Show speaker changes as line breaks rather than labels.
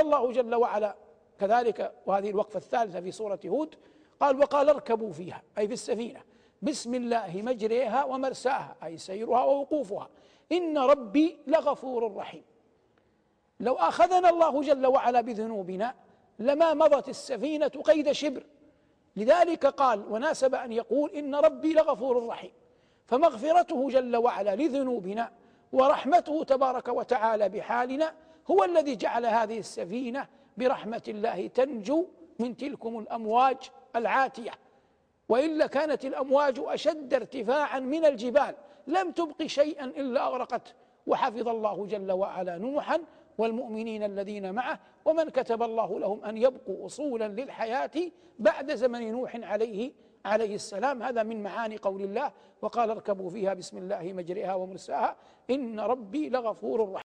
الله جل وعلا كذلك وهذه الوقفة الثالثة في سورة هود قال وقال اركبوا فيها أي في السفينة بسم الله مجريها ومرساها أي سيرها ووقوفها إن ربي لغفور رحيم. لو أخذنا الله جل وعلا بذنوبنا لما مضت السفينة قيد شبر. لذلك قال وناسب أن يقول إن ربي لغفور رحيم. فمغفرته جل وعلا لذنوبنا ورحمته تبارك وتعالى بحالنا هو الذي جعل هذه السفينة برحمة الله تنجو من تلكم الأمواج العاتية. وإلا كانت الأمواج أشد ارتفاعا من الجبال لم تبق شيئا إلا أغرقته وحفظ الله جل وعلا نوحا والمؤمنين الذين معه ومن كتب الله لهم أن يبقوا أصولا للحياة بعد زمن نوح عليه عليه السلام هذا من معاني قول الله وقال اركبوا فيها بسم الله مجرئها ومرساها إن ربي لغفور رحيم.